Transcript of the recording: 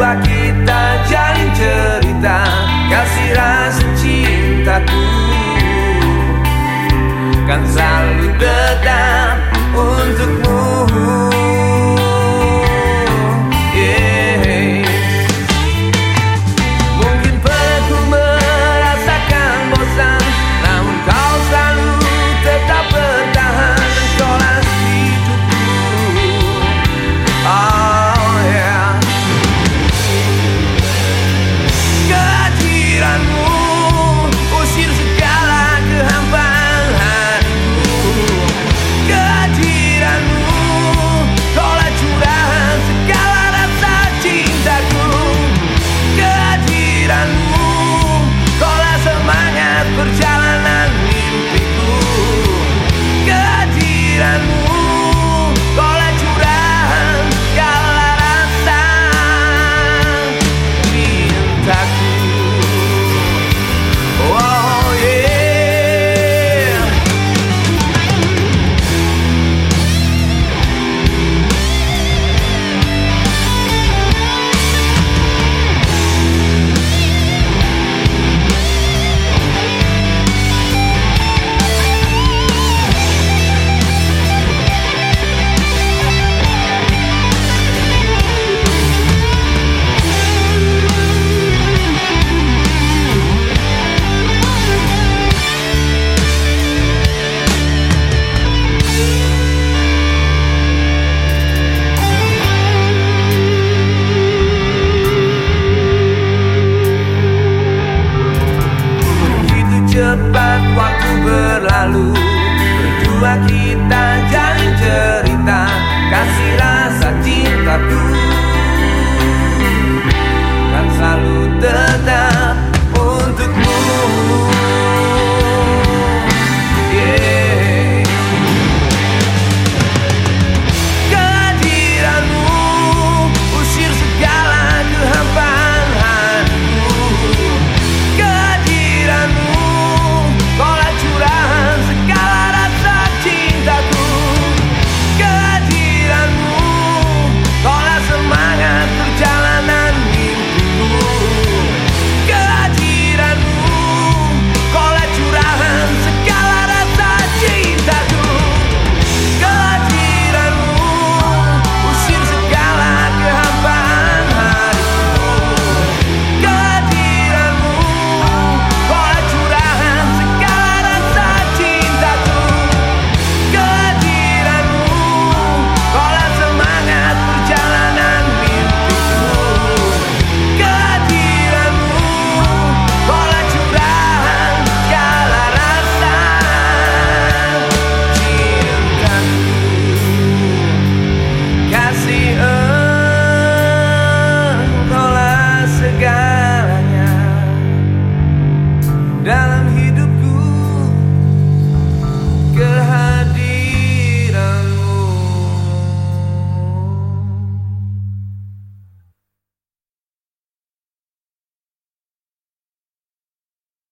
berdua kita jalin cerita Kasih rasa cintaku. Kan selalu tetap untukmu. Cepat waktu berlalu. Berdua kita jalin cerita Kasih rasa